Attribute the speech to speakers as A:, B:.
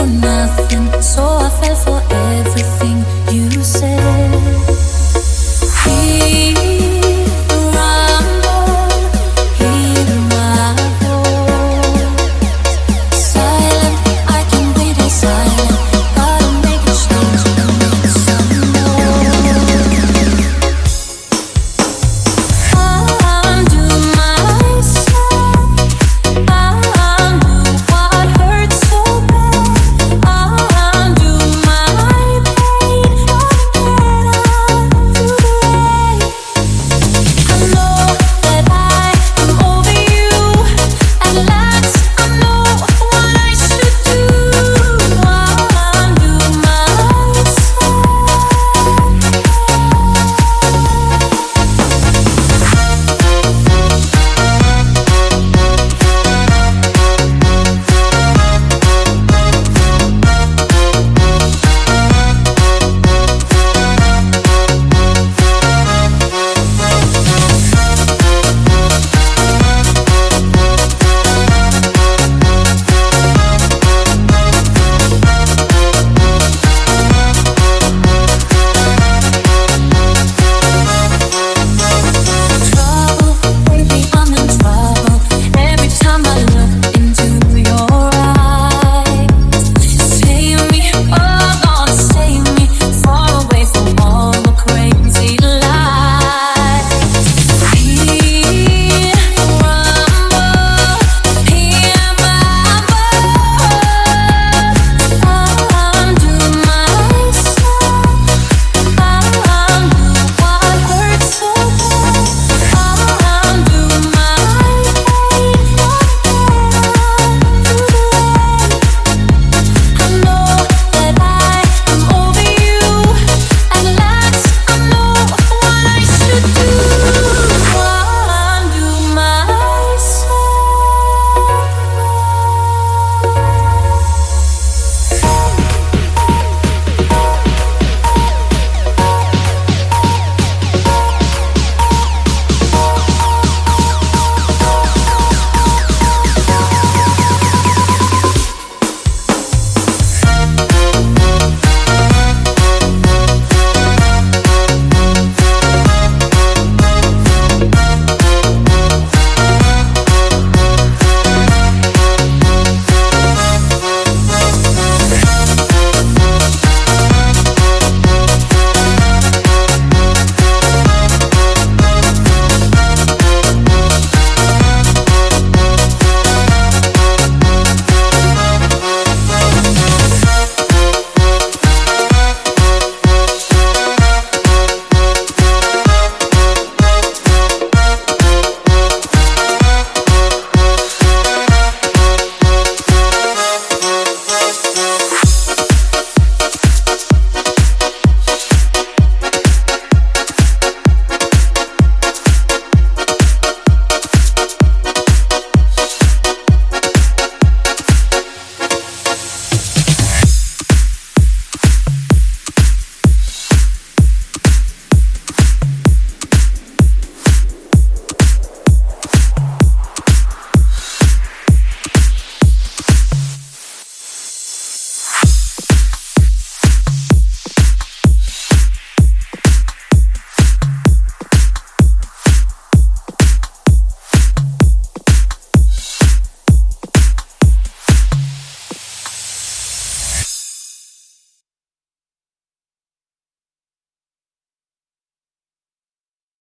A: for nothing, so I fell for